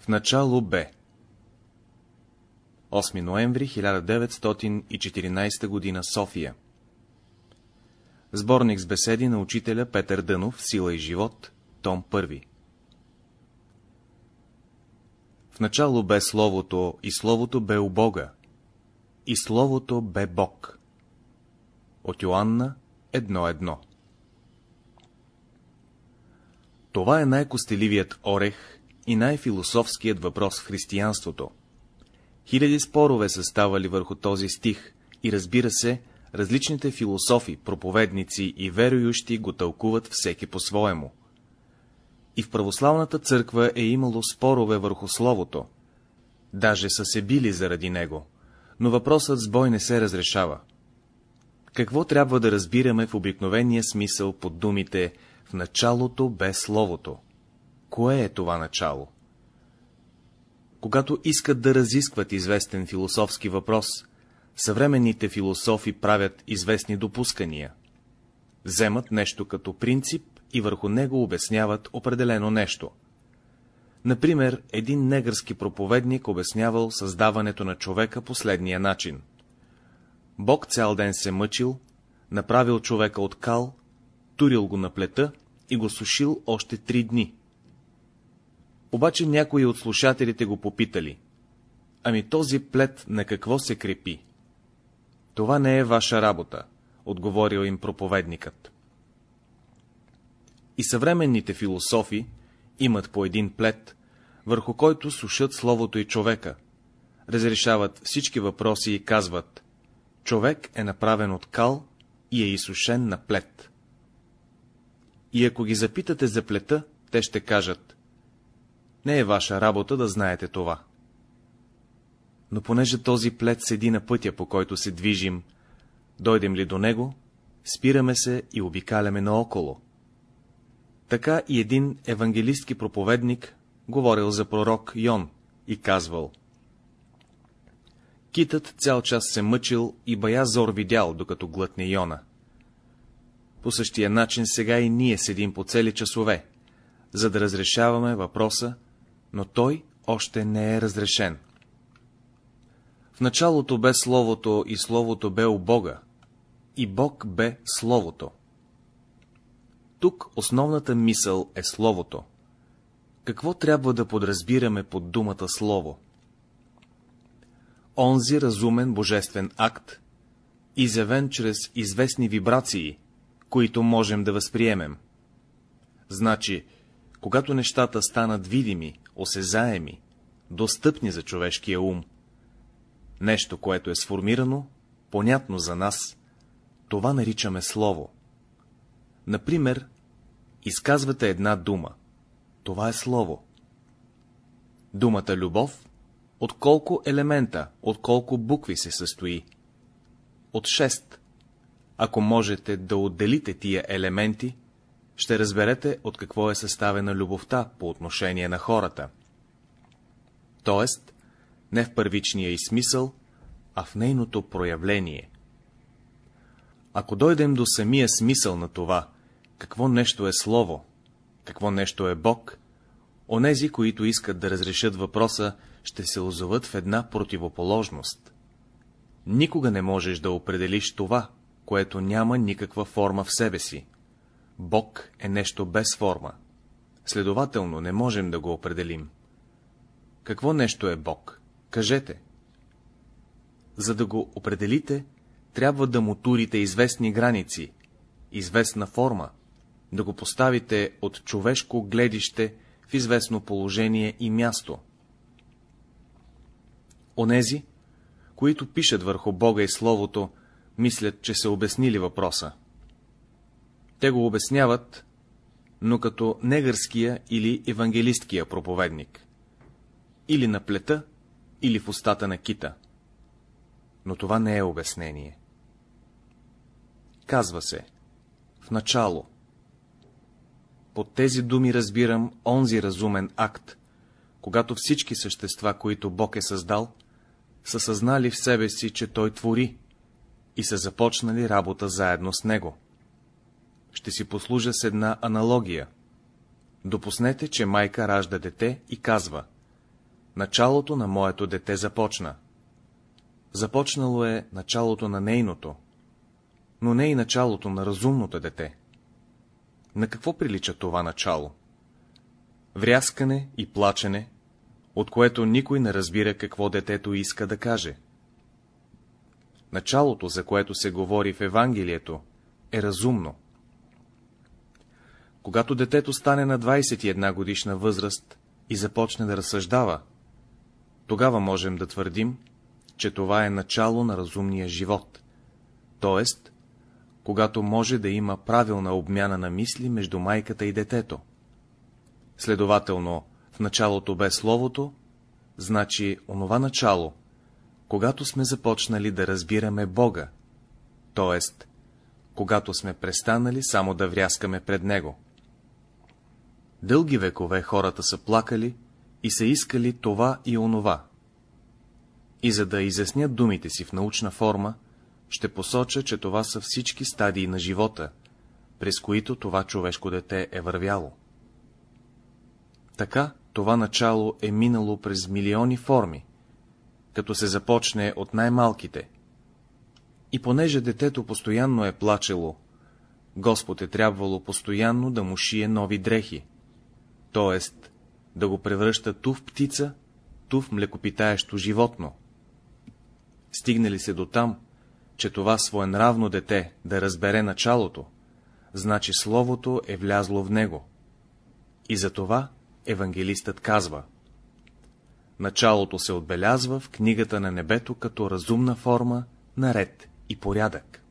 В начало Б 8 ноември 1914 г. София Сборник с беседи на учителя Петър Дънов Сила и живот, том 1 В начало бе Словото, и Словото бе у Бога, и Словото бе Бог. От Йоанна 1.1 Това е най-костеливият орех и най-философският въпрос в християнството. Хиляди спорове са ставали върху този стих и разбира се, различните философи, проповедници и верующи го тълкуват всеки по-своему. И в православната църква е имало спорове върху Словото. Даже са се били заради него, но въпросът с бой не се разрешава. Какво трябва да разбираме в обикновения смисъл под думите «в началото бе Словото»? Кое е това начало? Когато искат да разискват известен философски въпрос, съвременните философи правят известни допускания. Вземат нещо като принцип и върху него обясняват определено нещо. Например, един негърски проповедник обяснявал създаването на човека последния начин. Бог цял ден се мъчил, направил човека от кал, турил го на плета и го сушил още три дни. Обаче някои от слушателите го попитали. Ами този плет на какво се крепи? Това не е ваша работа, отговорил им проповедникът. И съвременните философи имат по един плет, върху който сушат словото и човека, разрешават всички въпроси и казват, човек е направен от кал и е изсушен на плет. И ако ги запитате за плета, те ще кажат, не е ваша работа да знаете това. Но понеже този плед седи на пътя, по който се движим, дойдем ли до него, спираме се и обикаляме наоколо. Така и един евангелистки проповедник говорил за пророк Йон и казвал. Китът цял час се мъчил и бая зор видял, докато глътне Йона. По същия начин сега и ние седим по цели часове, за да разрешаваме въпроса, но той още не е разрешен. В началото бе Словото и Словото бе у Бога, и Бог бе Словото. Тук основната мисъл е Словото. Какво трябва да подразбираме под думата Слово? Онзи разумен божествен акт, изявен чрез известни вибрации, които можем да възприемем. Значи, когато нещата станат видими, осезаеми, достъпни за човешкия ум, нещо, което е сформирано, понятно за нас, това наричаме слово. Например, изказвате една дума. Това е слово. Думата любов от колко елемента, от колко букви се състои? От шест. Ако можете да отделите тия елементи, ще разберете от какво е съставена любовта по отношение на хората. Тоест, не в първичния и смисъл, а в нейното проявление. Ако дойдем до самия смисъл на това, какво нещо е Слово, какво нещо е Бог, онези, които искат да разрешат въпроса, ще се озоват в една противоположност. Никога не можеш да определиш това, което няма никаква форма в себе си. Бог е нещо без форма. Следователно не можем да го определим. Какво нещо е Бог? Кажете. За да го определите, трябва да му турите известни граници, известна форма, да го поставите от човешко гледище в известно положение и място. Онези, които пишат върху Бога и Словото, мислят, че са обяснили въпроса. Те го обясняват, но като негърския или евангелисткия проповедник. Или на плета, или в устата на кита. Но това не е обяснение. Казва се, в начало. Под тези думи разбирам онзи разумен акт, когато всички същества, които Бог е създал, са съзнали в себе си, че Той твори и са започнали работа заедно с Него ще си послужа с една аналогия. Допуснете, че майка ражда дете и казва, началото на моето дете започна. Започнало е началото на нейното, но не и началото на разумното дете. На какво прилича това начало? Вряскане и плачене, от което никой не разбира какво детето иска да каже. Началото, за което се говори в Евангелието, е разумно. Когато детето стане на 21 годишна възраст и започне да разсъждава, тогава можем да твърдим, че това е начало на разумния живот, т.е. когато може да има правилна обмяна на мисли между майката и детето. Следователно, в началото бе Словото, значи онова начало, когато сме започнали да разбираме Бога, т.е. когато сме престанали само да вряскаме пред Него. Дълги векове хората са плакали и са искали това и онова. И за да изяснят думите си в научна форма, ще посоча, че това са всички стадии на живота, през които това човешко дете е вървяло. Така, това начало е минало през милиони форми, като се започне от най-малките. И понеже детето постоянно е плачело, Господ е трябвало постоянно да му шие нови дрехи, т.е. да го превръща ту в птица, ту в млекопитаещо животно. Стигнали се до там, че това своенравно дете да разбере началото, значи Словото е влязло в него. И за това евангелистът казва Началото се отбелязва в книгата на небето като разумна форма на ред и порядък.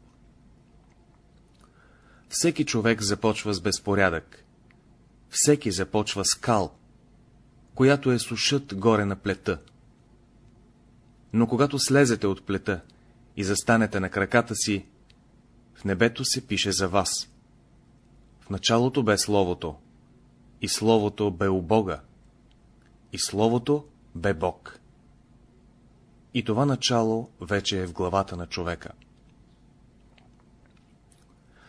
Всеки човек започва с безпорядък. Всеки започва с кал, която е сушът горе на плета. Но когато слезете от плета и застанете на краката си, в небето се пише за вас. В началото бе Словото, и Словото бе у Бога, и Словото бе Бог. И това начало вече е в главата на човека.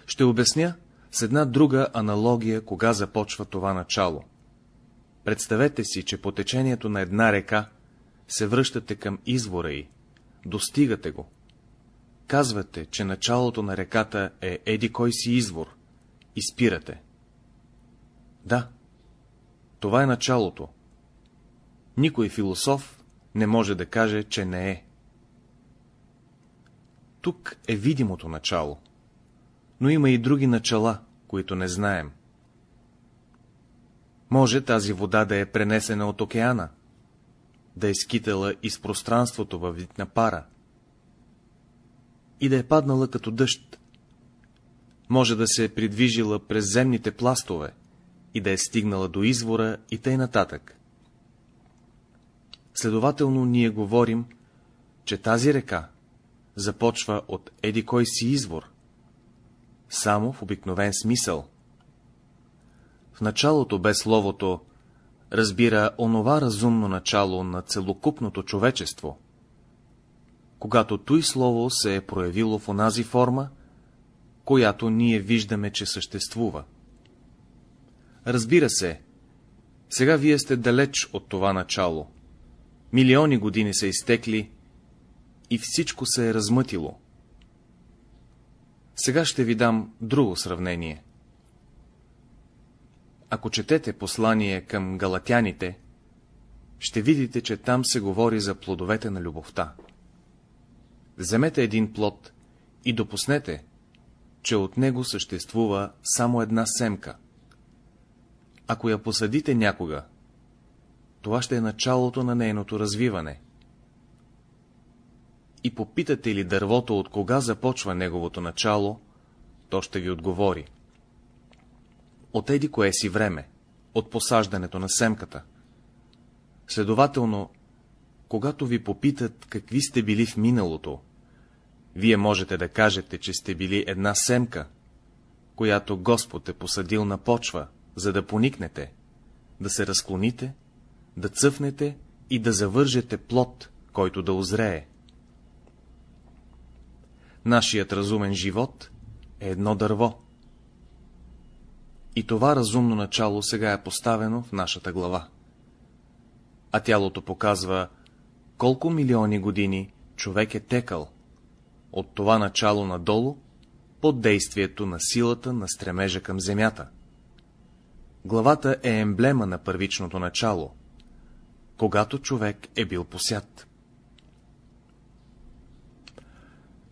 Ще обясня с една друга аналогия, кога започва това начало. Представете си, че по течението на една река се връщате към извора й, достигате го. Казвате, че началото на реката е еди кой си извор, и спирате. Да, това е началото. Никой философ не може да каже, че не е. Тук е видимото начало, но има и други начала, които не знаем. Може тази вода да е пренесена от океана, да е скитала из пространството във вид на пара и да е паднала като дъжд. Може да се е придвижила през земните пластове и да е стигнала до извора и тъй нататък. Следователно ние говорим, че тази река започва от еди кой си извор, само в обикновен смисъл. В началото без словото разбира онова разумно начало на целокупното човечество, когато той слово се е проявило в онази форма, която ние виждаме, че съществува. Разбира се, сега вие сте далеч от това начало. Милиони години са изтекли и всичко се е размътило. Сега ще ви дам друго сравнение. Ако четете послание към галатяните, ще видите, че там се говори за плодовете на любовта. Вземете един плод и допуснете, че от него съществува само една семка. Ако я посадите някога, това ще е началото на нейното развиване. И попитате ли дървото, от кога започва неговото начало, то ще ви отговори. От еди кое си време, от посаждането на семката. Следователно, когато ви попитат какви сте били в миналото, вие можете да кажете, че сте били една семка, която Господ е посадил на почва, за да поникнете, да се разклоните да цъфнете и да завържете плод, който да озрее. Нашият разумен живот е едно дърво. И това разумно начало сега е поставено в нашата глава. а тялото показва колко милиони години човек е текал от това начало надолу под действието на силата на стремежа към земята. Главата е емблема на първичното начало, когато човек е бил посят.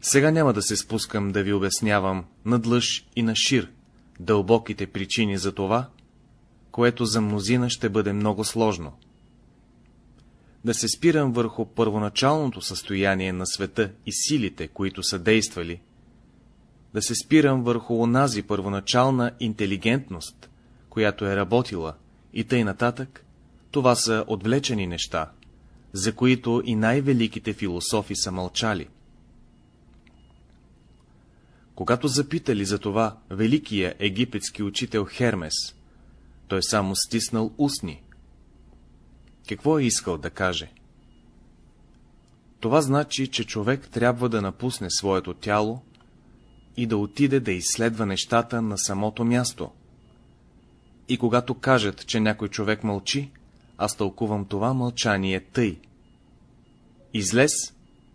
Сега няма да се спускам да ви обяснявам надлъж и на шир дълбоките причини за това, което за мнозина ще бъде много сложно. Да се спирам върху първоначалното състояние на света и силите, които са действали, да се спирам върху онази първоначална интелигентност, която е работила, и тъй нататък, това са отвлечени неща, за които и най-великите философи са мълчали. Когато запитали за това великия египетски учител Хермес, той само стиснал устни. Какво е искал да каже? Това значи, че човек трябва да напусне своето тяло и да отиде да изследва нещата на самото място. И когато кажат, че някой човек мълчи, аз тълкувам това мълчание тъй. Излез,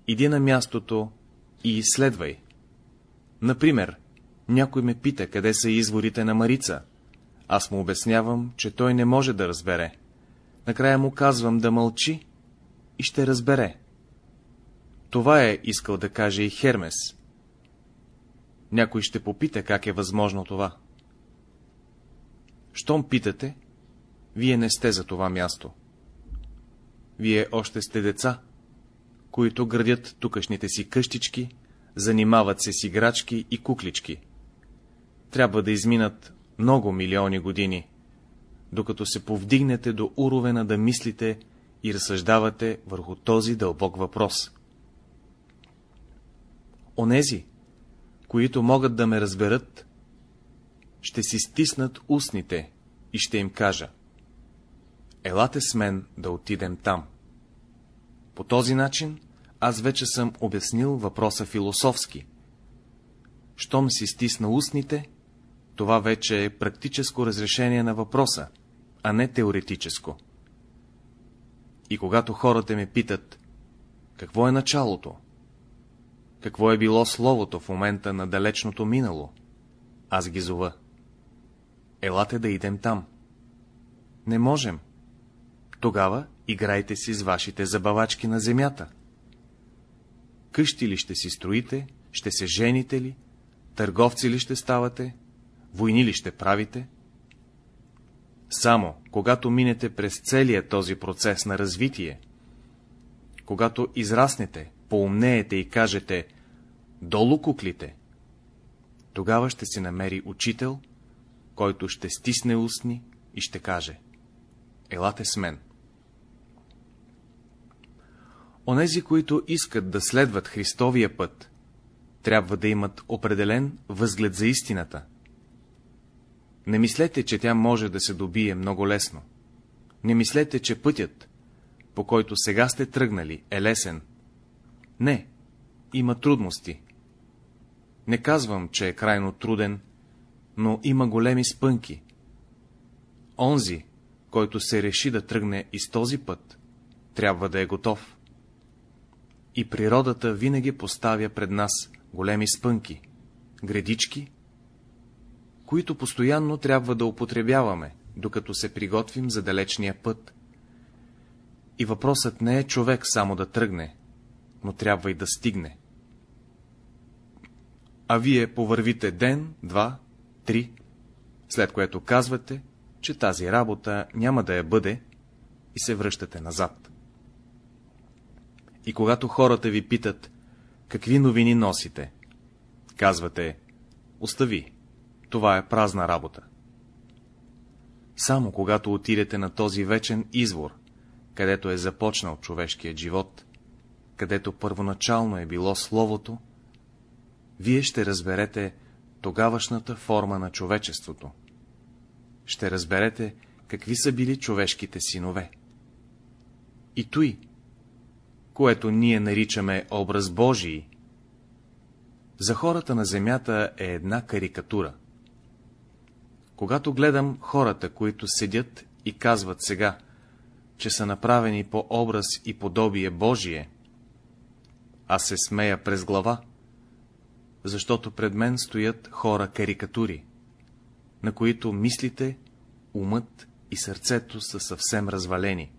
иди на мястото и изследвай. Например, някой ме пита, къде са изворите на Марица. Аз му обяснявам, че той не може да разбере. Накрая му казвам да мълчи и ще разбере. Това е искал да каже и Хермес. Някой ще попита, как е възможно това. Щом питате, вие не сте за това място. Вие още сте деца, които градят тукашните си къщички, занимават се с играчки и куклички. Трябва да изминат много милиони години, докато се повдигнете до уровена да мислите и разсъждавате върху този дълбок въпрос. Онези, които могат да ме разберат, ще си стиснат устните и ще им кажа. Елате с мен да отидем там. По този начин аз вече съм обяснил въпроса философски. Щом си стисна устните, това вече е практическо разрешение на въпроса, а не теоретическо. И когато хората ме питат, какво е началото? Какво е било словото в момента на далечното минало? Аз ги зова. Елате да идем там. Не можем. Тогава играйте си с вашите забавачки на земята. Къщи ли ще си строите, ще се жените ли, търговци ли ще ставате, войни ли ще правите? Само, когато минете през целия този процес на развитие, когато израснете, поумнеете и кажете «долу куклите», тогава ще се намери учител, който ще стисне устни и ще каже «Елате с мен». Онези, които искат да следват Христовия път, трябва да имат определен възглед за истината. Не мислете, че тя може да се добие много лесно. Не мислете, че пътят, по който сега сте тръгнали, е лесен. Не, има трудности. Не казвам, че е крайно труден, но има големи спънки. Онзи, който се реши да тръгне из този път, трябва да е готов. И природата винаги поставя пред нас големи спънки, гредички, които постоянно трябва да употребяваме, докато се приготвим за далечния път. И въпросът не е човек само да тръгне, но трябва и да стигне. А вие повървите ден, два, три, след което казвате, че тази работа няма да я бъде и се връщате назад. И когато хората ви питат, какви новини носите, казвате, остави, това е празна работа. Само когато отидете на този вечен извор, където е започнал човешкият живот, където първоначално е било Словото, вие ще разберете тогавашната форма на човечеството. Ще разберете, какви са били човешките синове. И той, което ние наричаме образ Божий, за хората на земята е една карикатура. Когато гледам хората, които седят и казват сега, че са направени по образ и подобие Божие, аз се смея през глава, защото пред мен стоят хора карикатури, на които мислите, умът и сърцето са съвсем развалени.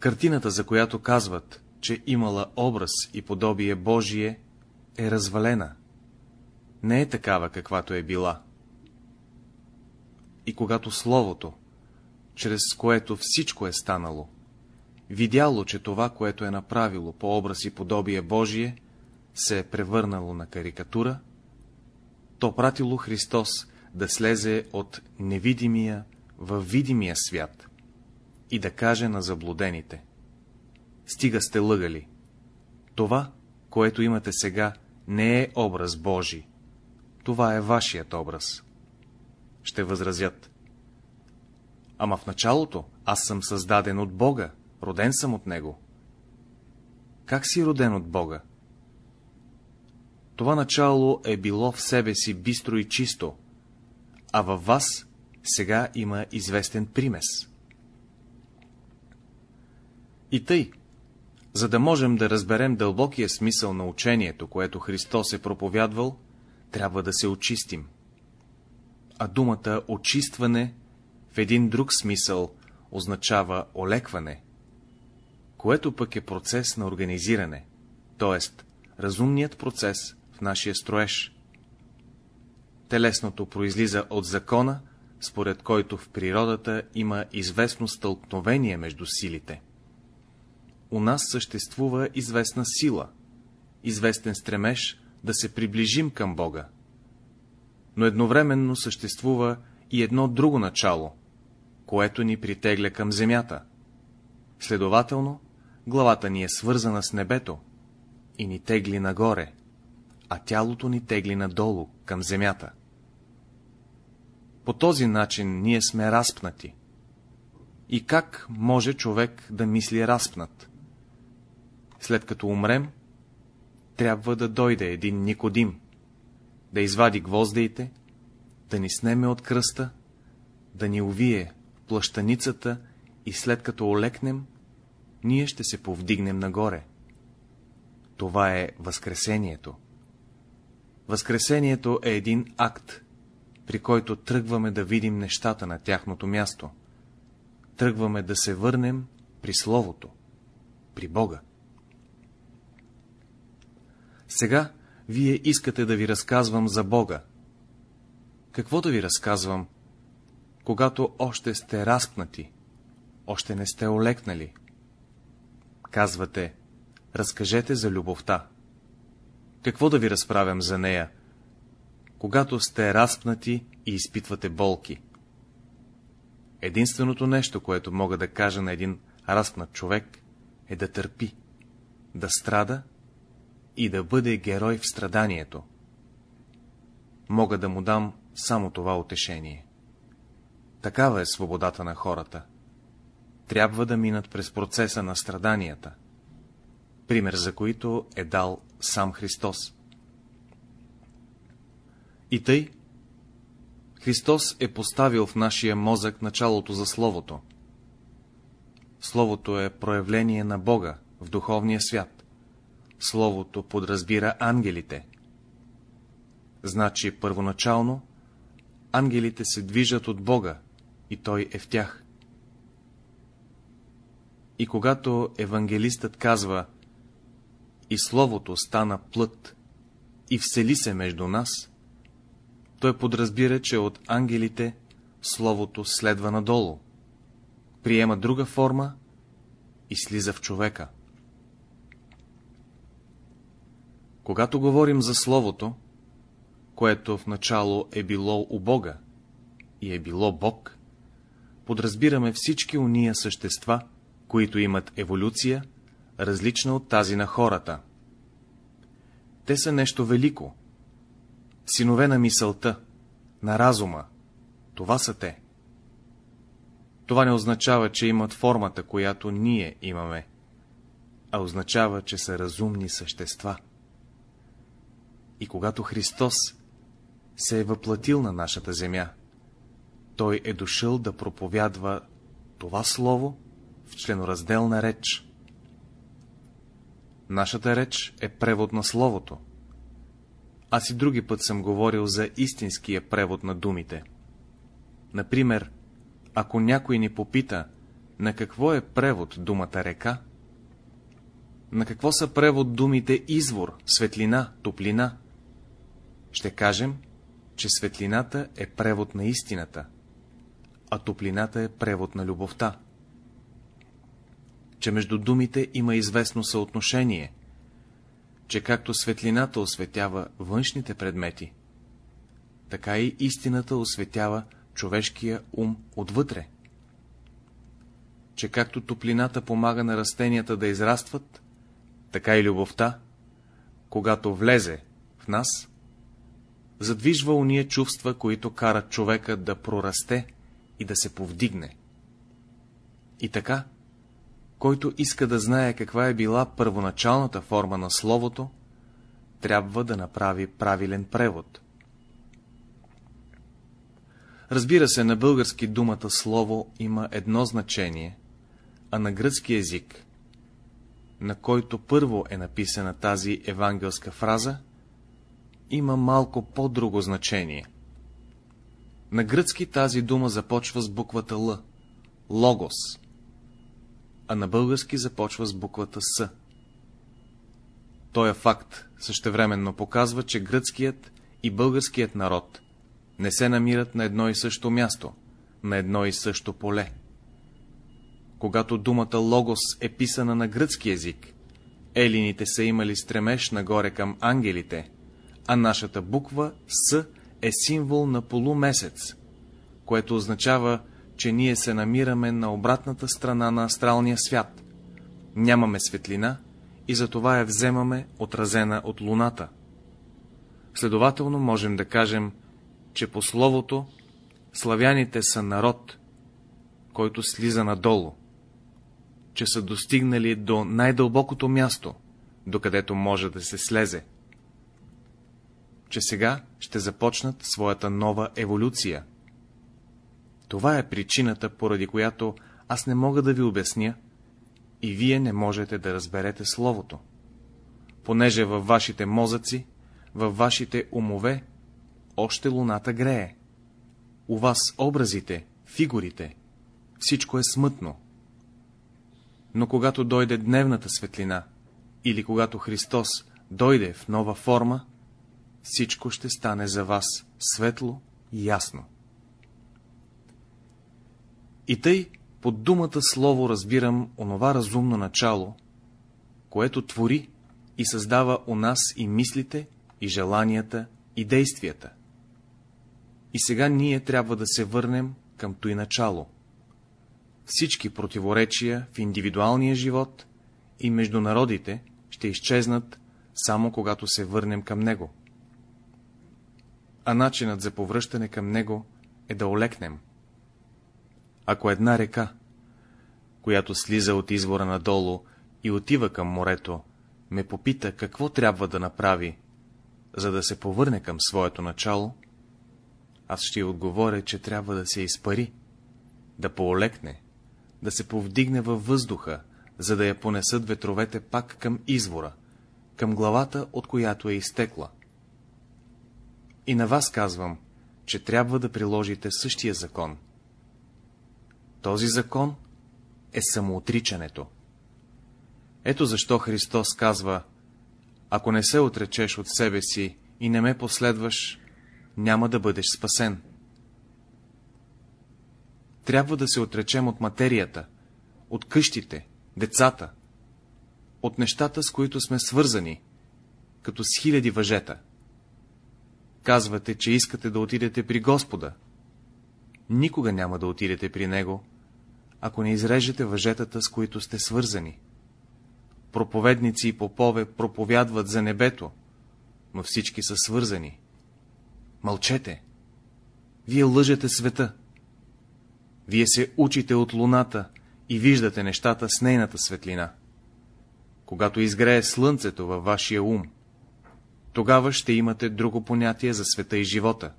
Картината, за която казват, че имала образ и подобие Божие, е развалена. Не е такава, каквато е била. И когато Словото, чрез което всичко е станало, видяло, че това, което е направило по образ и подобие Божие, се е превърнало на карикатура, то пратило Христос да слезе от невидимия във видимия свят и да каже на заблудените. Стига сте лъгали. Това, което имате сега, не е образ Божий. Това е вашият образ. Ще възразят. Ама в началото аз съм създаден от Бога, роден съм от Него. Как си роден от Бога? Това начало е било в себе си бистро и чисто, а във вас сега има известен примес. И тъй, за да можем да разберем дълбокия смисъл на учението, което Христос е проповядвал, трябва да се очистим. А думата очистване в един друг смисъл означава олекване, което пък е процес на организиране, т.е. разумният процес в нашия строеж. Телесното произлиза от закона, според който в природата има известно стълкновение между силите. У нас съществува известна сила, известен стремеж да се приближим към Бога. Но едновременно съществува и едно друго начало, което ни притегля към земята. Следователно, главата ни е свързана с небето и ни тегли нагоре, а тялото ни тегли надолу, към земята. По този начин ние сме разпнати. И как може човек да мисли разпнат? След като умрем, трябва да дойде един Никодим, да извади гвоздеите, да ни снеме от кръста, да ни увие в плащаницата и след като олекнем, ние ще се повдигнем нагоре. Това е Възкресението. Възкресението е един акт, при който тръгваме да видим нещата на тяхното място. Тръгваме да се върнем при Словото, при Бога. Сега вие искате да ви разказвам за Бога. Какво да ви разказвам, когато още сте разпнати, още не сте олекнали? Казвате, разкажете за любовта. Какво да ви разправям за нея, когато сте разпнати и изпитвате болки? Единственото нещо, което мога да кажа на един разпнат човек, е да търпи, да страда и да бъде герой в страданието. Мога да му дам само това утешение. Такава е свободата на хората. Трябва да минат през процеса на страданията, пример за които е дал сам Христос. И тъй, Христос е поставил в нашия мозък началото за Словото. Словото е проявление на Бога в духовния свят. Словото подразбира ангелите. Значи, първоначално, ангелите се движат от Бога и Той е в тях. И когато евангелистът казва и Словото стана плът и всели се между нас, той подразбира, че от ангелите Словото следва надолу, приема друга форма и слиза в човека. Когато говорим за Словото, което в начало е било у Бога и е било Бог, подразбираме всички уния същества, които имат еволюция, различна от тази на хората. Те са нещо велико, синове на мисълта, на разума, това са те. Това не означава, че имат формата, която ние имаме, а означава, че са разумни същества. И когато Христос се е въплатил на нашата земя, той е дошъл да проповядва това слово в членоразделна реч. Нашата реч е превод на словото. Аз и други път съм говорил за истинския превод на думите. Например, ако някой ни попита, на какво е превод думата река, на какво са превод думите извор, светлина, топлина, ще кажем, че светлината е превод на истината, а топлината е превод на любовта. Че между думите има известно съотношение, че както светлината осветява външните предмети, така и истината осветява човешкия ум отвътре. Че както топлината помага на растенията да израстват, така и любовта, когато влезе в нас, задвижва уния чувства, които карат човека да прорасте и да се повдигне. И така, който иска да знае каква е била първоначалната форма на словото, трябва да направи правилен превод. Разбира се, на български думата слово има едно значение, а на гръцки език, на който първо е написана тази евангелска фраза, има малко по-друго значение. На гръцки тази дума започва с буквата Л, логос, а на български започва с буквата С. Тоя факт същевременно показва, че гръцкият и българският народ не се намират на едно и също място, на едно и също поле. Когато думата логос е писана на гръцки език, елините са имали стремеж нагоре към ангелите, а нашата буква С е символ на полумесец, което означава, че ние се намираме на обратната страна на астралния свят. Нямаме светлина и затова я вземаме отразена от луната. Следователно можем да кажем, че по словото славяните са народ, който слиза надолу, че са достигнали до най-дълбокото място, докъдето може да се слезе че сега ще започнат своята нова еволюция. Това е причината, поради която аз не мога да ви обясня и вие не можете да разберете Словото. Понеже във вашите мозъци, във вашите умове, още луната грее. У вас образите, фигурите, всичко е смътно. Но когато дойде дневната светлина, или когато Христос дойде в нова форма, всичко ще стане за вас светло и ясно. И тъй, под думата слово разбирам онова разумно начало, което твори и създава у нас и мислите, и желанията, и действията. И сега ние трябва да се върнем към той начало. Всички противоречия в индивидуалния живот и между народите ще изчезнат, само когато се върнем към него а начинът за повръщане към него е да олекнем. Ако една река, която слиза от извора надолу и отива към морето, ме попита какво трябва да направи, за да се повърне към своето начало, аз ще й отговоря, че трябва да се изпари, да поолекне, да се повдигне във въздуха, за да я понесат ветровете пак към извора, към главата, от която е изтекла. И на вас казвам, че трябва да приложите същия закон. Този закон е самоотричането. Ето защо Христос казва, ако не се отречеш от себе си и не ме последваш, няма да бъдеш спасен. Трябва да се отречем от материята, от къщите, децата, от нещата, с които сме свързани, като с хиляди въжета. Казвате, че искате да отидете при Господа. Никога няма да отидете при Него, ако не изрежете въжетата, с които сте свързани. Проповедници и попове проповядват за небето, но всички са свързани. Мълчете! Вие лъжете света. Вие се учите от луната и виждате нещата с нейната светлина. Когато изгрее слънцето във вашия ум, тогава ще имате друго понятие за света и живота.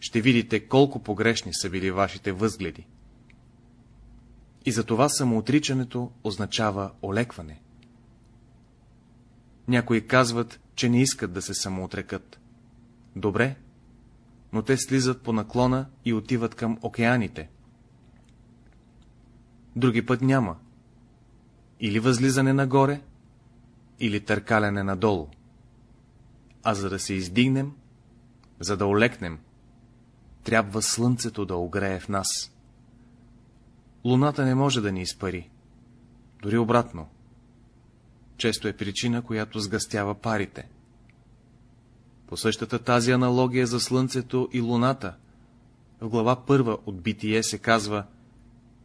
ще видите колко погрешни са били вашите възгледи. И затова самоотричането означава олекване. Някои казват, че не искат да се самоотрекат. Добре, но те слизат по наклона и отиват към океаните. Други път няма. Или възлизане нагоре, или търкаляне надолу. А за да се издигнем, за да олекнем, трябва слънцето да огрее в нас. Луната не може да ни изпари. Дори обратно. Често е причина, която сгъстява парите. По същата тази аналогия за Слънцето и Луната, в глава първа от Битие се казва,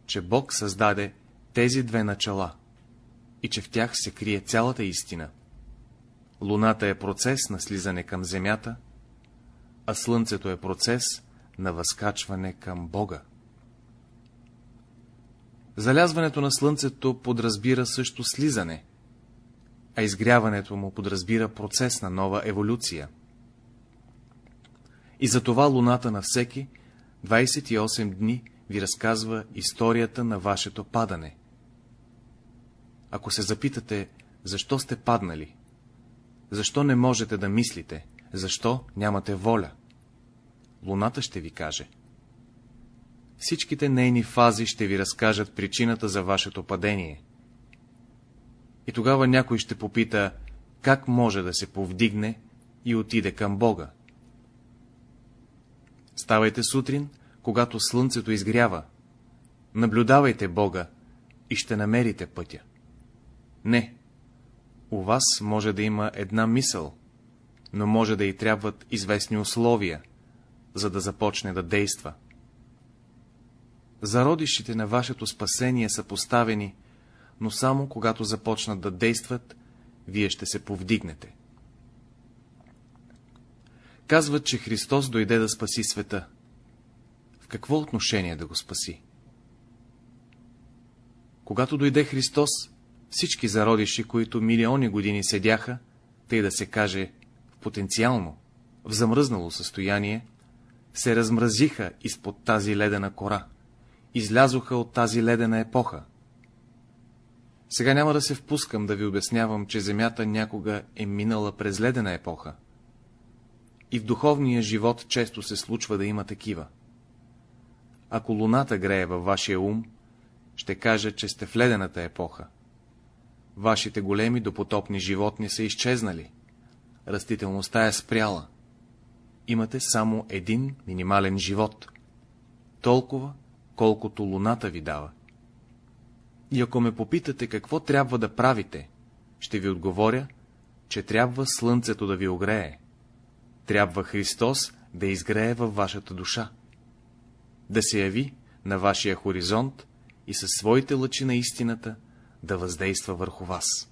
че Бог създаде тези две начала и че в тях се крие цялата истина. Луната е процес на слизане към Земята, а Слънцето е процес на възкачване към Бога. Залязването на Слънцето подразбира също слизане, а изгряването му подразбира процес на нова еволюция. И затова луната на всеки 28 дни ви разказва историята на вашето падане. Ако се запитате, защо сте паднали, защо не можете да мислите, защо нямате воля, луната ще ви каже. Всичките нейни фази ще ви разкажат причината за вашето падение. И тогава някой ще попита, как може да се повдигне и отиде към Бога. Ставайте сутрин, когато слънцето изгрява. Наблюдавайте Бога и ще намерите пътя. Не, у вас може да има една мисъл, но може да и трябват известни условия, за да започне да действа. Зародищите на вашето спасение са поставени, но само когато започнат да действат, вие ще се повдигнете. Казват, че Христос дойде да спаси света. В какво отношение да го спаси? Когато дойде Христос, всички зародиши, които милиони години седяха, тъй да се каже, в потенциално, в замръзнало състояние, се размразиха изпод тази ледена кора, излязоха от тази ледена епоха. Сега няма да се впускам да ви обяснявам, че Земята някога е минала през ледена епоха, и в духовния живот често се случва да има такива. Ако луната грее във вашия ум, ще кажа, че сте в ледената епоха. Вашите големи допотопни животни са изчезнали. Растителността е спряла. Имате само един минимален живот. Толкова, колкото луната ви дава. И ако ме попитате какво трябва да правите, ще ви отговоря, че трябва слънцето да ви огрее трябва Христос да изгрее във вашата душа, да се яви на вашия хоризонт и със своите лъчи на истината да въздейства върху вас.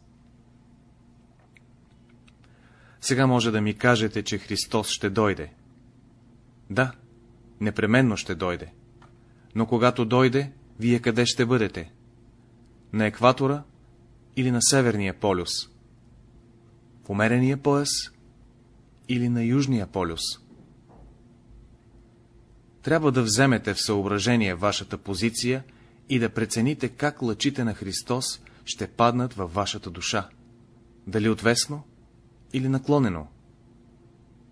Сега може да ми кажете, че Христос ще дойде. Да, непременно ще дойде. Но когато дойде, вие къде ще бъдете? На екватора или на Северния полюс? В умерения пояс или на Южния полюс. Трябва да вземете в съображение вашата позиция и да прецените как лъчите на Христос ще паднат във вашата душа. Дали отвесно или наклонено.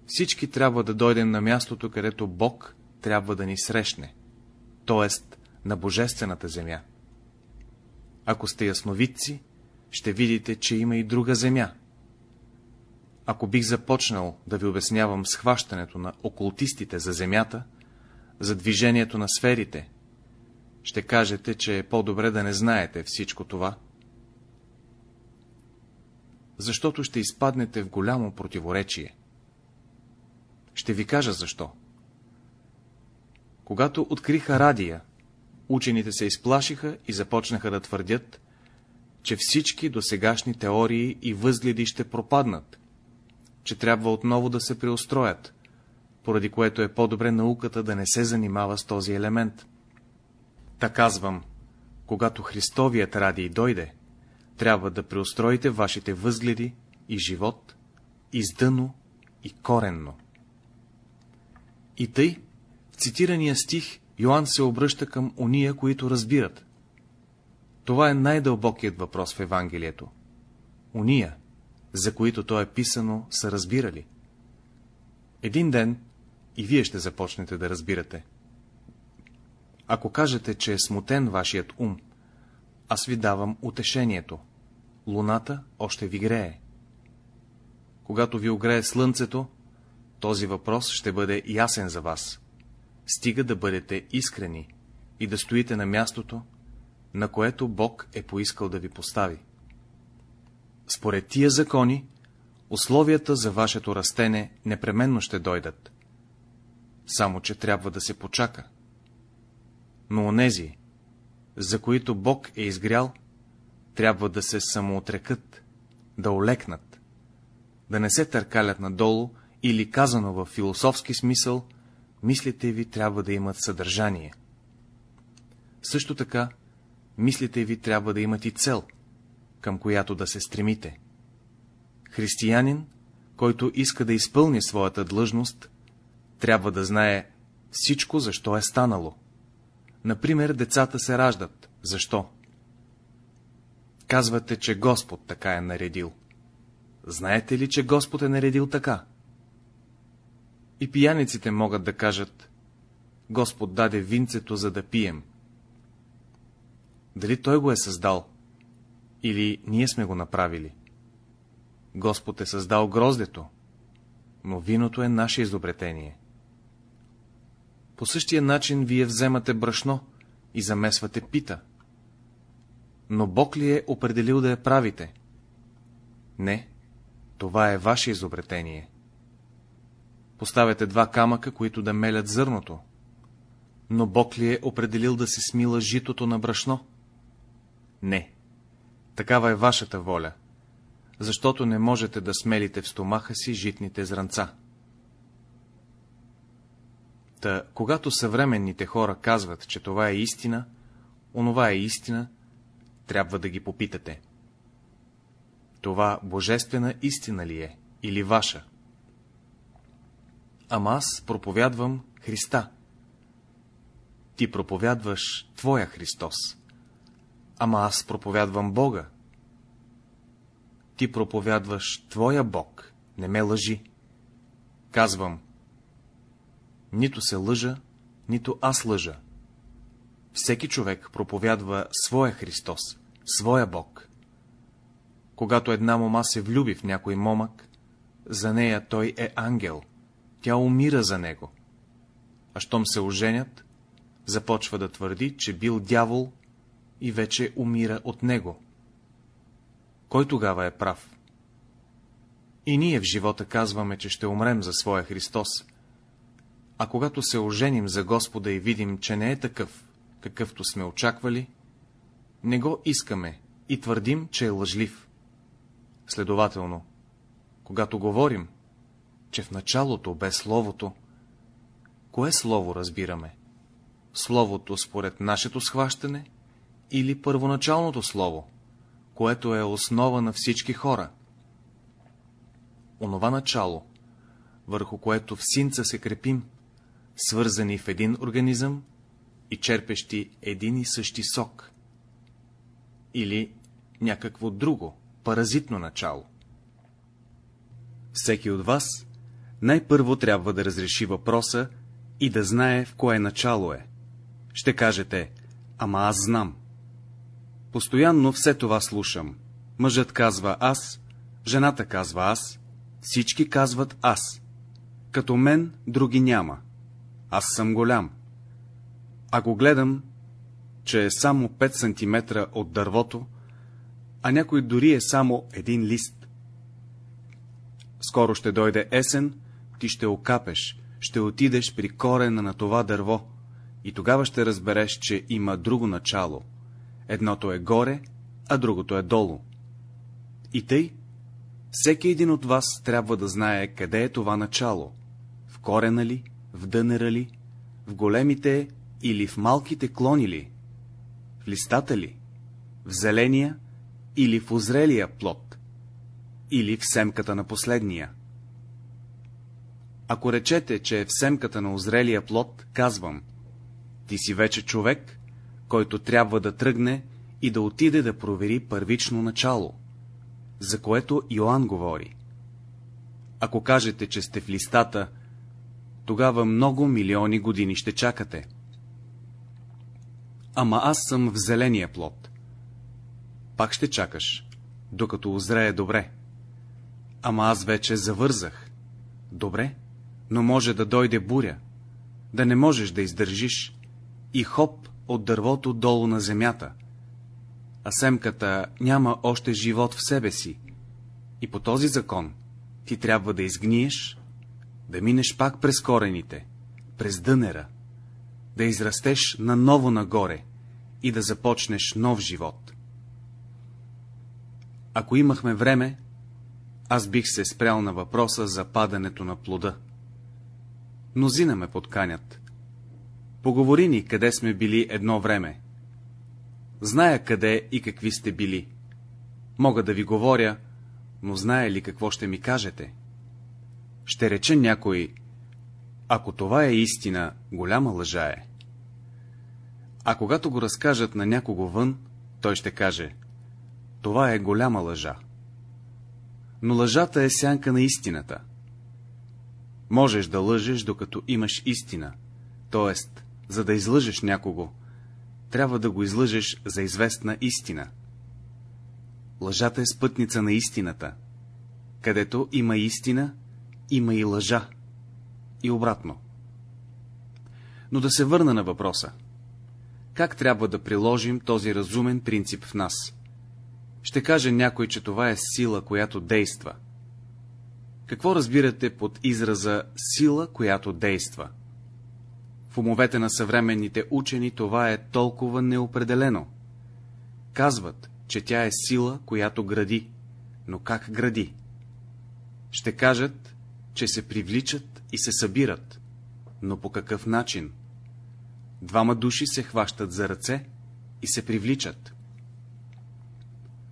Всички трябва да дойдем на мястото, където Бог трябва да ни срещне, т.е. на Божествената земя. Ако сте ясновидци, ще видите, че има и друга земя, ако бих започнал да ви обяснявам схващането на окултистите за Земята, за движението на сферите, ще кажете, че е по-добре да не знаете всичко това, защото ще изпаднете в голямо противоречие. Ще ви кажа защо. Когато откриха радия, учените се изплашиха и започнаха да твърдят, че всички досегашни теории и възгледи ще пропаднат, че трябва отново да се преустроят, поради което е по-добре науката да не се занимава с този елемент. Та казвам, когато Христовият ради и дойде, трябва да преустроите вашите възгледи и живот издъно и коренно. И тъй, цитирания стих Йоанн се обръща към уния, които разбират. Това е най-дълбокият въпрос в Евангелието. Уния, за които то е писано, са разбирали. Един ден и вие ще започнете да разбирате. Ако кажете, че е смутен вашият ум, аз ви давам утешението. Луната още ви грее. Когато ви огрее слънцето, този въпрос ще бъде ясен за вас. Стига да бъдете искрени и да стоите на мястото, на което Бог е поискал да ви постави. Според тия закони, условията за вашето растене непременно ще дойдат. Само, че трябва да се почака. Но онези, за които Бог е изгрял, трябва да се самоотрекат, да олекнат, да не се търкалят надолу или казано в философски смисъл, мислите ви трябва да имат съдържание. Също така, мислите ви трябва да имат и цел, към която да се стремите. Християнин, който иска да изпълни своята длъжност, трябва да знае всичко, защо е станало. Например, децата се раждат. Защо? Казвате, че Господ така е наредил. Знаете ли, че Господ е наредил така? И пияниците могат да кажат, Господ даде винцето, за да пием. Дали Той го е създал? Или ние сме го направили? Господ е създал гроздето, но виното е наше изобретение. По същия начин вие вземате брашно и замесвате пита. Но Бог ли е определил да я правите? Не, това е ваше изобретение. Поставяте два камъка, които да мелят зърното. Но Бог ли е определил да се смила житото на брашно? Не. Такава е вашата воля, защото не можете да смелите в стомаха си житните зранца. Та, когато съвременните хора казват, че това е истина, онова е истина, трябва да ги попитате. Това божествена истина ли е, или ваша? Ама аз проповядвам Христа. Ти проповядваш Твоя Христос. Ама аз проповядвам Бога. Ти проповядваш Твоя Бог, не ме лъжи. Казвам, нито се лъжа, нито аз лъжа. Всеки човек проповядва своя Христос, своя Бог. Когато една мома се влюби в някой момък, за нея той е ангел, тя умира за него. А щом се оженят, започва да твърди, че бил дявол и вече умира от него. Кой тогава е прав? И ние в живота казваме, че ще умрем за своя Христос, а когато се оженим за Господа и видим, че не е такъв, какъвто сме очаквали, не го искаме и твърдим, че е лъжлив. Следователно, когато говорим, че в началото бе Словото, кое Слово разбираме? Словото според нашето схващане или първоначалното Слово, което е основа на всички хора? Онова начало, върху което в синца се крепим, свързани в един организъм и черпещи един и същи сок. Или някакво друго, паразитно начало. Всеки от вас най-първо трябва да разреши въпроса и да знае в кое начало е. Ще кажете, ама аз знам. Постоянно все това слушам. Мъжът казва аз, жената казва аз, всички казват аз. Като мен други няма. Аз съм голям. А го гледам, че е само 5 см от дървото, а някой дори е само един лист. Скоро ще дойде есен, ти ще окапеш, ще отидеш при корена на това дърво и тогава ще разбереш, че има друго начало. Едното е горе, а другото е долу. И тъй, всеки един от вас трябва да знае къде е това начало, в корена ли, в дънера ли, в големите или в малките клони ли, в листата ли, в зеления или в озрелия плод, или в семката на последния. Ако речете, че е в семката на озрелия плод, казвам, ти си вече човек, който трябва да тръгне и да отиде да провери първично начало, за което Йоанн говори. Ако кажете, че сте в листата, тогава много милиони години ще чакате. Ама аз съм в зеления плод. Пак ще чакаш, докато озрее добре. Ама аз вече завързах. Добре, но може да дойде буря, да не можеш да издържиш и хоп от дървото долу на земята. А семката няма още живот в себе си. И по този закон ти трябва да изгниеш, да минеш пак през корените, през дънера, да израстеш наново нагоре и да започнеш нов живот. Ако имахме време, аз бих се спрял на въпроса за падането на плода. Мнозина ме подканят. Поговори ни, къде сме били едно време. Зная къде и какви сте били. Мога да ви говоря, но знае ли какво ще ми кажете? Ще рече някой, ако това е истина, голяма лъжа е. А когато го разкажат на някого вън, той ще каже, това е голяма лъжа. Но лъжата е сянка на истината. Можеш да лъжеш, докато имаш истина, т.е. за да излъжеш някого, трябва да го излъжеш за известна истина. Лъжата е спътница на истината. Където има истина, има и лъжа. И обратно. Но да се върна на въпроса. Как трябва да приложим този разумен принцип в нас? Ще каже някой, че това е сила, която действа. Какво разбирате под израза сила, която действа? В умовете на съвременните учени това е толкова неопределено. Казват, че тя е сила, която гради. Но как гради? Ще кажат, че се привличат и се събират. Но по какъв начин? Двама души се хващат за ръце и се привличат.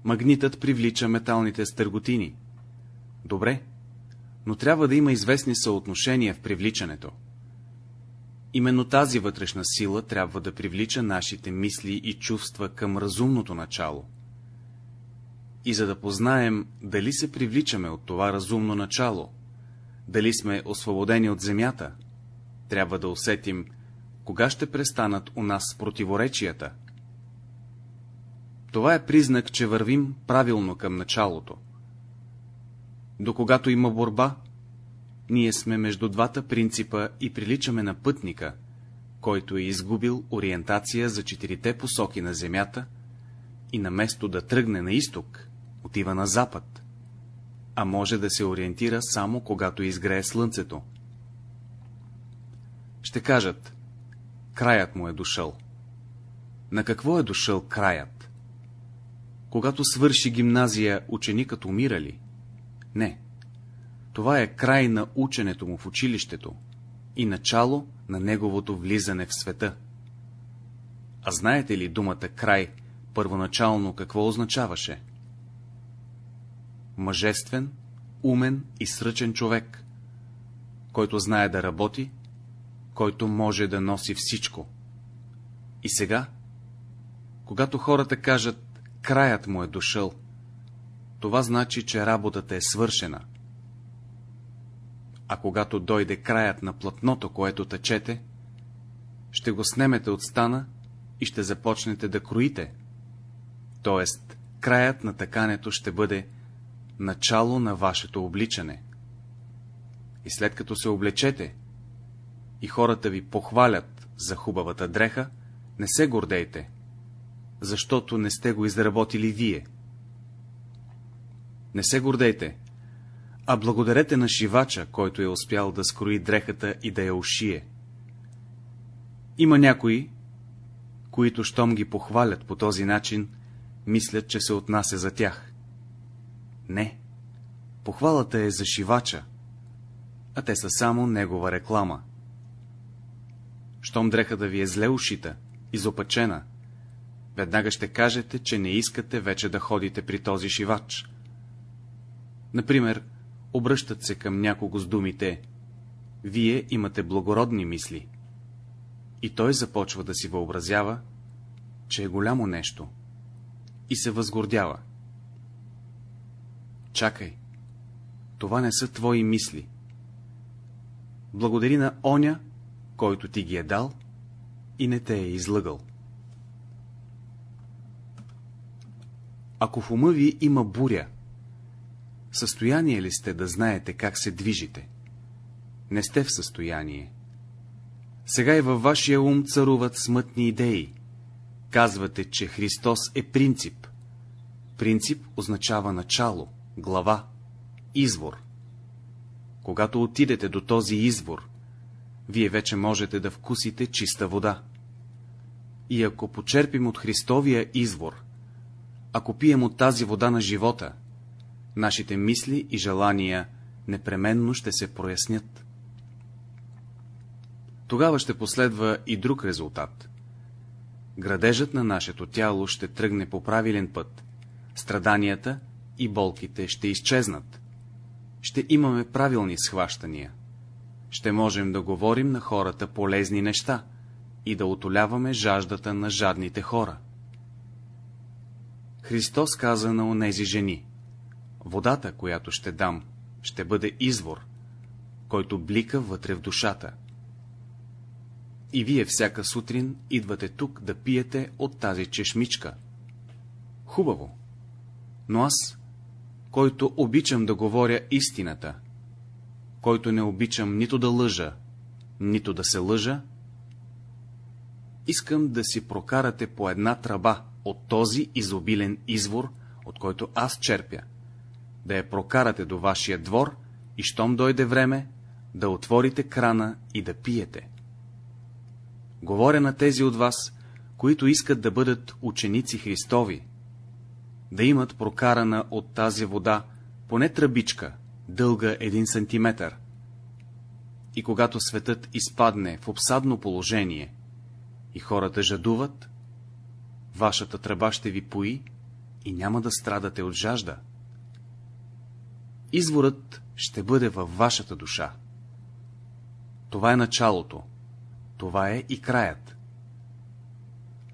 Магнитът привлича металните стърготини. Добре, но трябва да има известни съотношения в привличането. Именно тази вътрешна сила трябва да привлича нашите мисли и чувства към разумното начало. И за да познаем, дали се привличаме от това разумно начало, дали сме освободени от земята, трябва да усетим, кога ще престанат у нас противоречията. Това е признак, че вървим правилно към началото. До когато има борба, ние сме между двата принципа и приличаме на пътника, който е изгубил ориентация за четирите посоки на земята и на место да тръгне на изток, отива на запад, а може да се ориентира само когато изгрее слънцето. Ще кажат, краят му е дошъл. На какво е дошъл краят? Когато свърши гимназия, ученикът умира ли? Не. Това е край на ученето му в училището и начало на неговото влизане в света. А знаете ли думата край първоначално какво означаваше? Мъжествен, умен и сръчен човек, който знае да работи, който може да носи всичко. И сега, когато хората кажат, краят му е дошъл, това значи, че работата е свършена. А когато дойде краят на платното, което тъчете, ще го снемете от стана и ще започнете да кроите. Тоест, краят на тъкането ще бъде начало на вашето обличане. И след като се облечете и хората ви похвалят за хубавата дреха, не се гордейте, защото не сте го изработили вие. Не се гордейте, а благодарете на шивача, който е успял да скрои дрехата и да я ушие. Има някои, които, щом ги похвалят по този начин, мислят, че се отнася за тях. Не, похвалата е за шивача, а те са само негова реклама. Щом дрехата ви е зле ушита, изопачена, веднага ще кажете, че не искате вече да ходите при този шивач. Например, обръщат се към някого с думите вие имате благородни мисли. И той започва да си въобразява, че е голямо нещо и се възгордява. Чакай, това не са твои мисли. Благодари на оня, който ти ги е дал и не те е излъгал. Ако в ума ви има буря, състояние ли сте да знаете как се движите? Не сте в състояние. Сега и във вашия ум царуват смътни идеи. Казвате, че Христос е принцип. Принцип означава начало, глава, извор. Когато отидете до този извор, вие вече можете да вкусите чиста вода. И ако почерпим от Христовия извор, ако пием от тази вода на живота, нашите мисли и желания непременно ще се прояснят. Тогава ще последва и друг резултат. Градежът на нашето тяло ще тръгне по правилен път, страданията и болките ще изчезнат. Ще имаме правилни схващания. Ще можем да говорим на хората полезни неща и да отоляваме жаждата на жадните хора. Христос каза на онези жени, водата, която ще дам, ще бъде извор, който блика вътре в душата. И вие всяка сутрин идвате тук да пиете от тази чешмичка. Хубаво. Но аз, който обичам да говоря истината, който не обичам нито да лъжа, нито да се лъжа, искам да си прокарате по една тръба от този изобилен извор, от който аз черпя, да я прокарате до вашия двор и щом дойде време, да отворите крана и да пиете. Говоря на тези от вас, които искат да бъдат ученици Христови, да имат прокарана от тази вода поне тръбичка, дълга един сантиметър. И когато светът изпадне в обсадно положение и хората жадуват, вашата тръба ще ви пои и няма да страдате от жажда. Изворът ще бъде във вашата душа. Това е началото, това е и краят.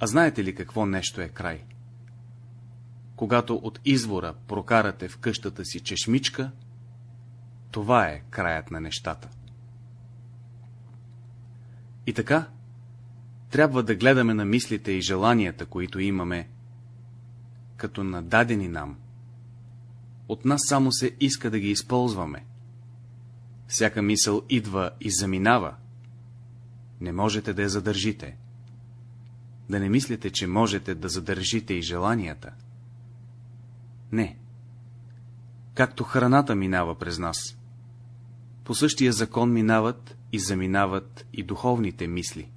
А знаете ли какво нещо е край? Когато от извора прокарате в къщата си чешмичка, това е краят на нещата. И така, трябва да гледаме на мислите и желанията, които имаме, като нададени нам. От нас само се иска да ги използваме. Всяка мисъл идва и заминава. Не можете да я задържите. Да не мислите, че можете да задържите и желанията. Не. Както храната минава през нас. По същия закон минават и заминават и духовните мисли.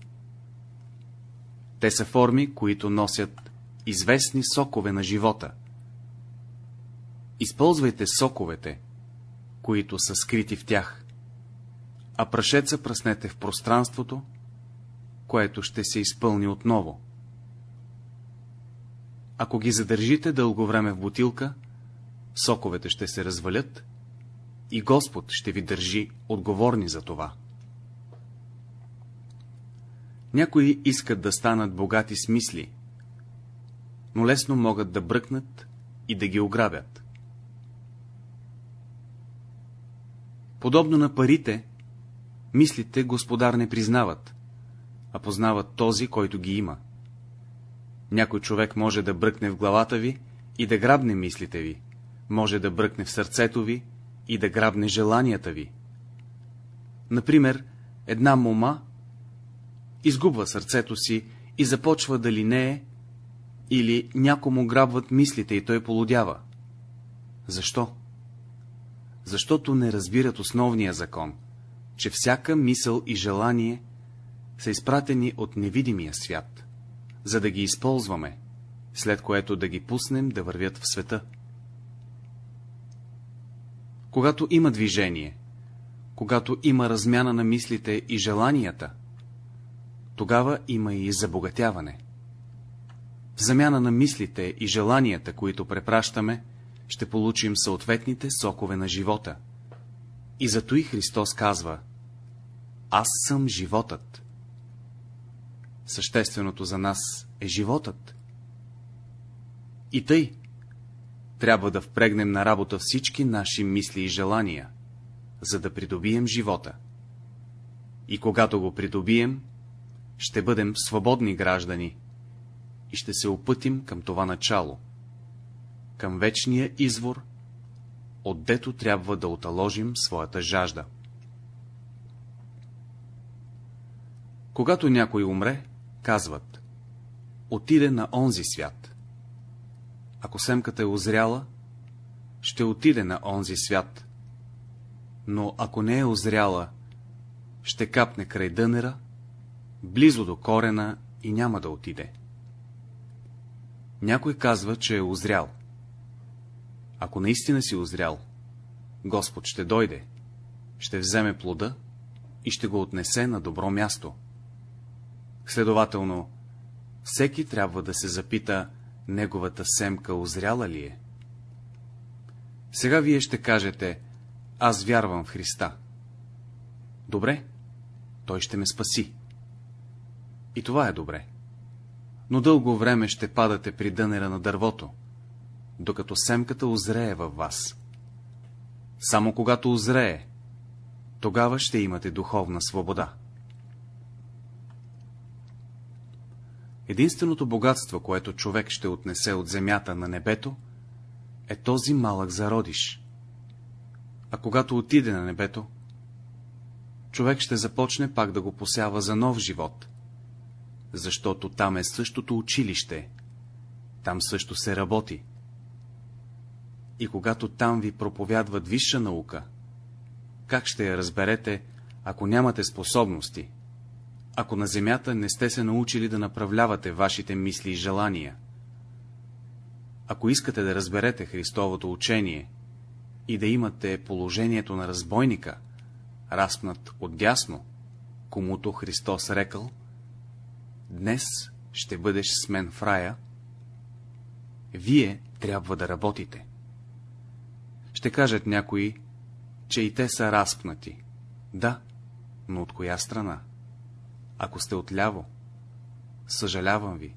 Те са форми, които носят известни сокове на живота. Използвайте соковете, които са скрити в тях, а прашеца пръснете в пространството, което ще се изпълни отново. Ако ги задържите дълго време в бутилка, соковете ще се развалят и Господ ще ви държи отговорни за това. Някои искат да станат богати с мисли, но лесно могат да бръкнат и да ги ограбят. Подобно на парите, мислите господар не признават, а познават този, който ги има. Някой човек може да бръкне в главата ви и да грабне мислите ви, може да бръкне в сърцето ви и да грабне желанията ви. Например, една мома изгубва сърцето си и започва да линее, или някому грабват мислите и той полудява. Защо? Защото не разбират основния закон, че всяка мисъл и желание са изпратени от невидимия свят, за да ги използваме, след което да ги пуснем да вървят в света. Когато има движение, когато има размяна на мислите и желанията, тогава има и забогатяване. В замяна на мислите и желанията, които препращаме, ще получим съответните сокове на живота. И зато и Христос казва, Аз съм животът. Същественото за нас е животът. И тъй, трябва да впрегнем на работа всички наши мисли и желания, за да придобием живота. И когато го придобием, ще бъдем свободни граждани и ще се опътим към това начало, към вечния извор, отдето трябва да оталожим своята жажда. Когато някой умре, казват, отиде на онзи свят. Ако семката е озряла, ще отиде на онзи свят, но ако не е озряла, ще капне край дънера, близо до корена и няма да отиде. Някой казва, че е озрял. Ако наистина си озрял, Господ ще дойде, ще вземе плода и ще го отнесе на добро място. Следователно, всеки трябва да се запита, неговата семка озряла ли е? Сега вие ще кажете, аз вярвам в Христа. Добре, той ще ме спаси. И това е добре. Но дълго време ще падате при дънера на дървото, докато семката озрее във вас. Само когато озрее, тогава ще имате духовна свобода. Единственото богатство, което човек ще отнесе от земята на небето, е този малък зародиш. А когато отиде на небето, човек ще започне пак да го посява за нов живот, защото там е същото училище, там също се работи. И когато там ви проповядват висша наука, как ще я разберете, ако нямате способности, ако на земята не сте се научили да направлявате вашите мисли и желания? Ако искате да разберете Христовото учение и да имате положението на разбойника, разпнат отдясно, комуто Христос рекал, днес ще бъдеш с мен в рая, вие трябва да работите. Ще кажат някои, че и те са разпнати. Да, но от коя страна? Ако сте отляво, съжалявам ви.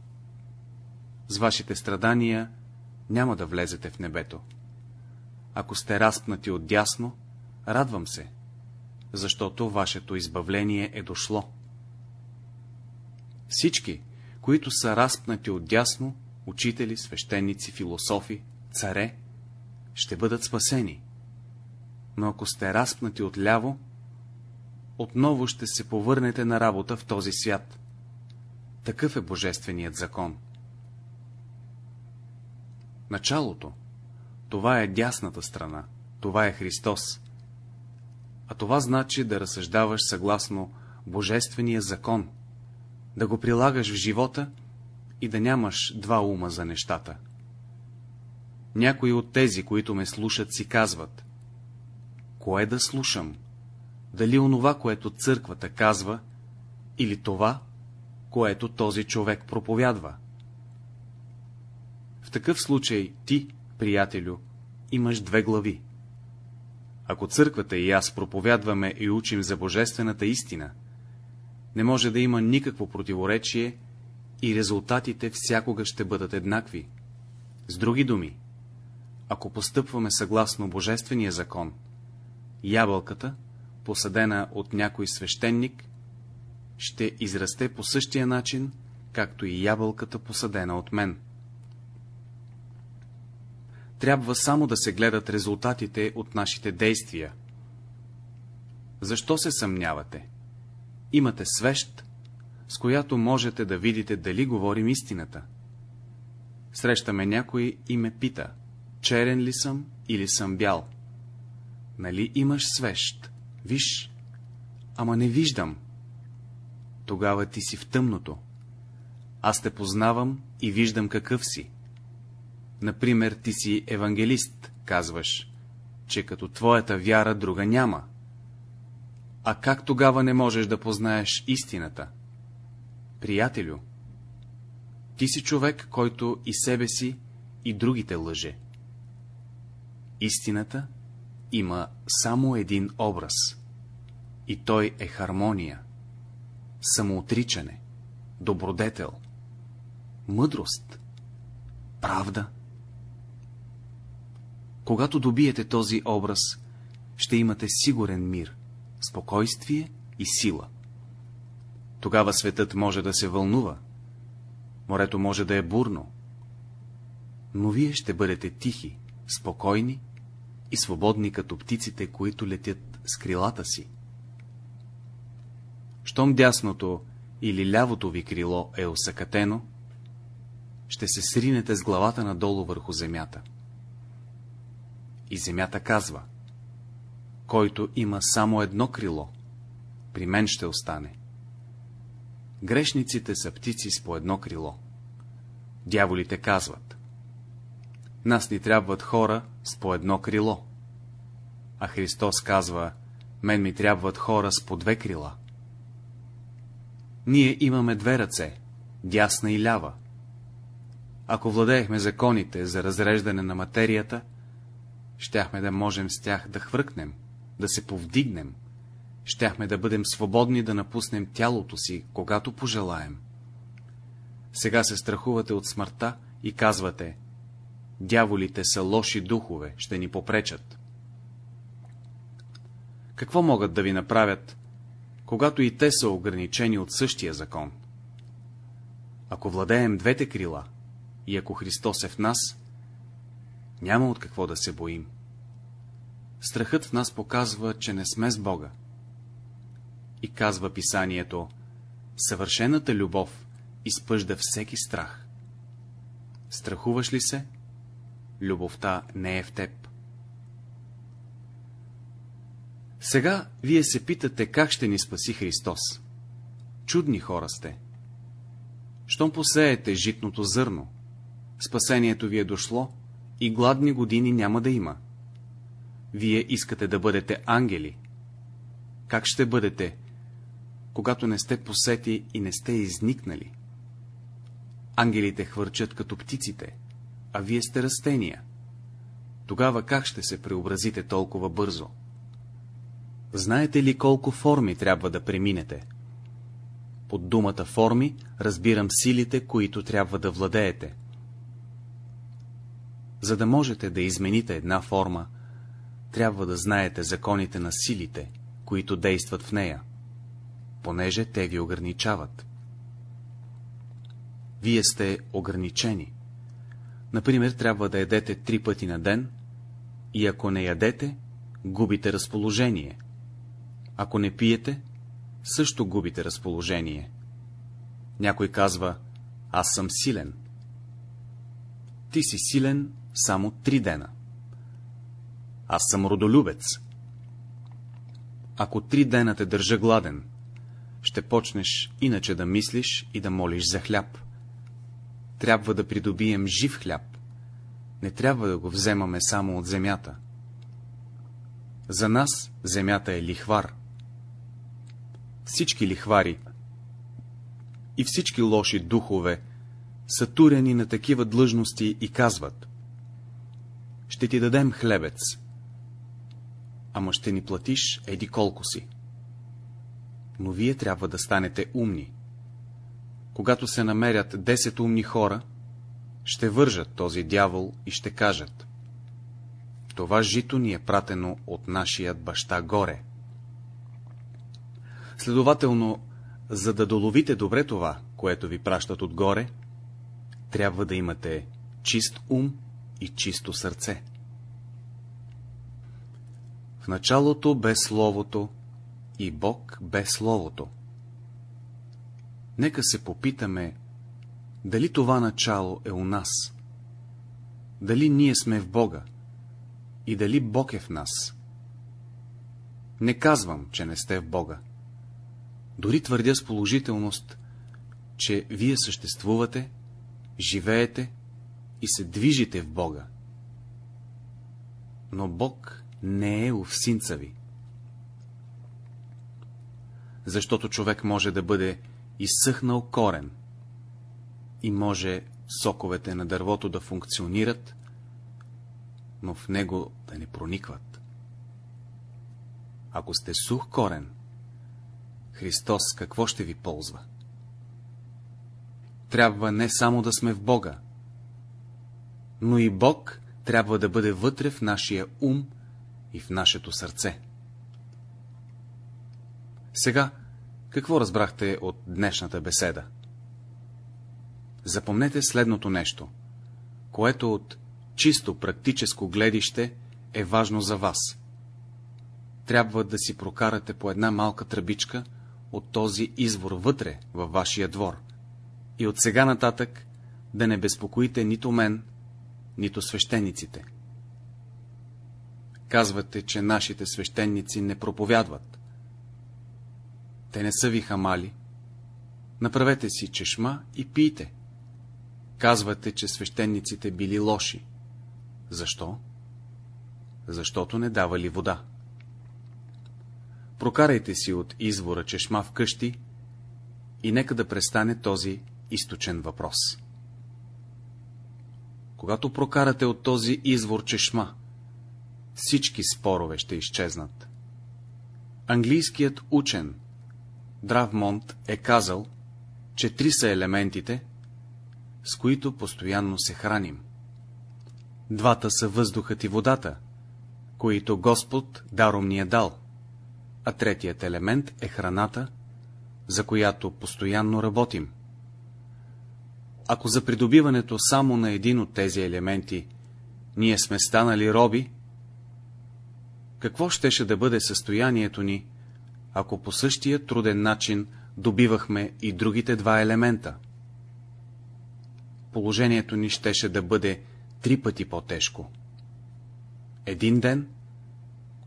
С вашите страдания няма да влезете в небето. Ако сте разпнати от дясно, радвам се, защото вашето избавление е дошло. Всички, които са разпнати от дясно, учители, свещеници, философи, царе, ще бъдат спасени. Но ако сте разпнати от ляво, отново ще се повърнете на работа в този свят. Такъв е Божественият закон. Началото, това е дясната страна, това е Христос. А това значи да разсъждаваш съгласно Божествения закон, да го прилагаш в живота и да нямаш два ума за нещата. Някои от тези, които ме слушат, си казват, кое да слушам? Дали онова, което църквата казва, или това, което този човек проповядва? В такъв случай ти, приятелю, имаш две глави. Ако църквата и аз проповядваме и учим за божествената истина, не може да има никакво противоречие и резултатите всякога ще бъдат еднакви. С други думи, ако постъпваме съгласно Божествения закон, ябълката, посадена от някой свещеник, ще израсте по същия начин, както и ябълката посадена от мен. Трябва само да се гледат резултатите от нашите действия. Защо се съмнявате? Имате свещ, с която можете да видите дали говорим истината. Срещаме някой и ме пита, черен ли съм или съм бял. Нали имаш свещ? Виж. Ама не виждам. Тогава ти си в тъмното. Аз те познавам и виждам какъв си. Например, ти си евангелист, казваш, че като твоята вяра друга няма. А как тогава не можеш да познаеш истината? Приятелю, ти си човек, който и себе си, и другите лъже. Истината има само един образ. И той е хармония, самоотричане, добродетел, мъдрост, правда. Когато добиете този образ, ще имате сигурен мир, спокойствие и сила. Тогава светът може да се вълнува, морето може да е бурно, но вие ще бъдете тихи, спокойни и свободни като птиците, които летят с крилата си. Щом дясното или лявото ви крило е осъкатено, ще се сринете с главата надолу върху земята. И земята казва, който има само едно крило, при мен ще остане. Грешниците са птици с по едно крило. Дяволите казват, нас ни трябват хора с по едно крило. А Христос казва, мен ми трябват хора с по две крила. Ние имаме две ръце, дясна и лява. Ако владеехме законите за разреждане на материята, щяхме да можем с тях да хвъркнем, да се повдигнем, щяхме да бъдем свободни да напуснем тялото си, когато пожелаем. Сега се страхувате от смъртта и казвате, дяволите са лоши духове, ще ни попречат. Какво могат да ви направят, когато и те са ограничени от същия закон? Ако владеем двете крила и ако Христос е в нас, няма от какво да се боим. Страхът в нас показва, че не сме с Бога. И казва писанието, съвършената любов изпъжда всеки страх. Страхуваш ли се? Любовта не е в теб. Сега вие се питате, как ще ни спаси Христос. Чудни хора сте. Щом посеете житното зърно, спасението ви е дошло и гладни години няма да има. Вие искате да бъдете ангели. Как ще бъдете, когато не сте посети и не сте изникнали? Ангелите хвърчат като птиците, а вие сте растения. Тогава как ще се преобразите толкова бързо? Знаете ли колко форми трябва да преминете? Под думата форми разбирам силите, които трябва да владеете. За да можете да измените една форма, трябва да знаете законите на силите, които действат в нея, понеже те ви ограничават. Вие сте ограничени. Например, трябва да ядете три пъти на ден и ако не ядете, губите разположение. Ако не пиете, също губите разположение. Някой казва, аз съм силен. Ти си силен само три дена. Аз съм родолюбец. Ако три дена те държа гладен, ще почнеш иначе да мислиш и да молиш за хляб. Трябва да придобием жив хляб. Не трябва да го вземаме само от земята. За нас земята е лихвар. Всички лихвари и всички лоши духове са турени на такива длъжности и казват Ще ти дадем хлебец, ама ще ни платиш еди колко си. Но вие трябва да станете умни. Когато се намерят 10 умни хора, ще вържат този дявол и ще кажат това жито ни е пратено от нашият баща горе. Следователно, за да доловите добре това, което ви пращат отгоре, трябва да имате чист ум и чисто сърце. В началото бе Словото и Бог бе Словото. Нека се попитаме, дали това начало е у нас, дали ние сме в Бога и дали Бог е в нас. Не казвам, че не сте в Бога. Дори твърдя с положителност, че вие съществувате, живеете и се движите в Бога. Но Бог не е овсинца ви. Защото човек може да бъде изсъхнал корен и може соковете на дървото да функционират, но в него да не проникват. Ако сте сух корен, Христос какво ще ви ползва? Трябва не само да сме в Бога, но и Бог трябва да бъде вътре в нашия ум и в нашето сърце. Сега, какво разбрахте от днешната беседа? Запомнете следното нещо, което от чисто практическо гледище е важно за вас. Трябва да си прокарате по една малка тръбичка от този извор вътре във вашия двор. И от сега нататък да не безпокоите нито мен, нито свещениците. Казвате, че нашите свещеници не проповядват. Те не са ви хамали. Направете си чешма и пийте. Казвате, че свещениците били лоши. Защо? Защото не давали вода. Прокарайте си от извора чешма в къщи и нека да престане този източен въпрос. Когато прокарате от този извор чешма, всички спорове ще изчезнат. Английският учен Дравмонт е казал, че три са елементите, с които постоянно се храним. Двата са въздухът и водата, които Господ даром ни е дал, а третият елемент е храната, за която постоянно работим. Ако за придобиването само на един от тези елементи ние сме станали роби, какво щеше да бъде състоянието ни, ако по същия труден начин добивахме и другите два елемента? Положението ни щеше да бъде три пъти по-тежко. Един ден,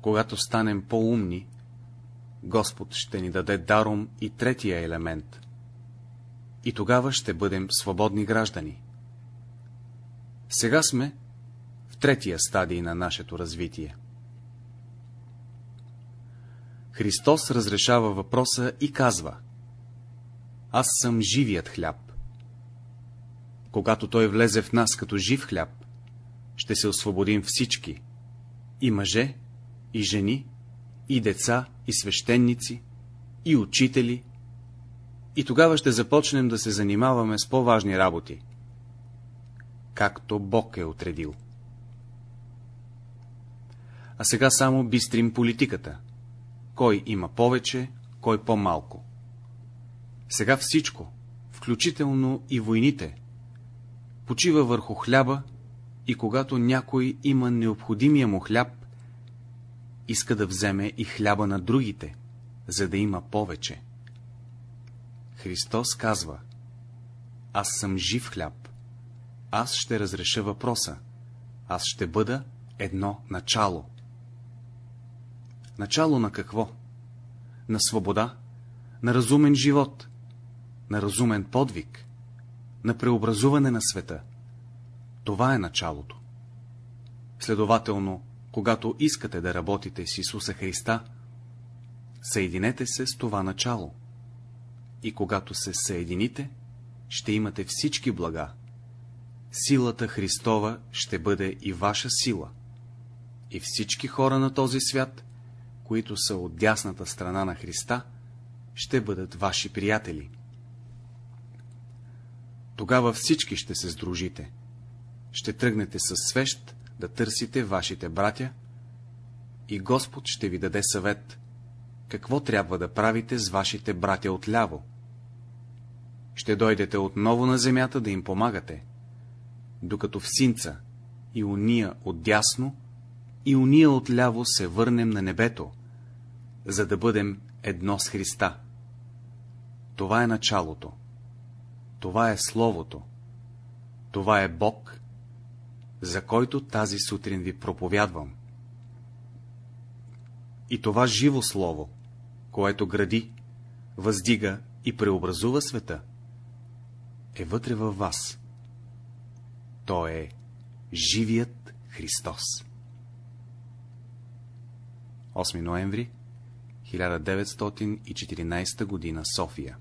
когато станем по-умни, Господ ще ни даде даром и третия елемент. И тогава ще бъдем свободни граждани. Сега сме в третия стадий на нашето развитие. Христос разрешава въпроса и казва Аз съм живият хляб. Когато Той влезе в нас като жив хляб, ще се освободим всички, и мъже, и жени, и деца, и свещеници, и учители, и тогава ще започнем да се занимаваме с по-важни работи, както Бог е отредил. А сега само бистрим политиката. Кой има повече, кой по-малко. Сега всичко, включително и войните, почива върху хляба и когато някой има необходимия му хляб, иска да вземе и хляба на другите, за да има повече. Христос казва, аз съм жив хляб, аз ще разреша въпроса, аз ще бъда едно начало. Начало на какво? На свобода, на разумен живот, на разумен подвиг, на преобразуване на света. Това е началото. Следователно, когато искате да работите с Исуса Христа, съединете се с това начало. И когато се съедините, ще имате всички блага. Силата Христова ще бъде и ваша сила. И всички хора на този свят, които са от дясната страна на Христа, ще бъдат ваши приятели. Тогава всички ще се сдружите. Ще тръгнете със свещ да търсите вашите братя и Господ ще ви даде съвет, какво трябва да правите с вашите братя отляво. Ще дойдете отново на земята да им помагате, докато в синца и уния отдясно и уния отляво се върнем на небето, за да бъдем едно с Христа. Това е началото. Това е Словото. Това е Бог, за който тази сутрин ви проповядвам. И това живо слово, което гради, въздига и преобразува света, е вътре във вас. То е живият Христос. 8 ноември 1914 г. София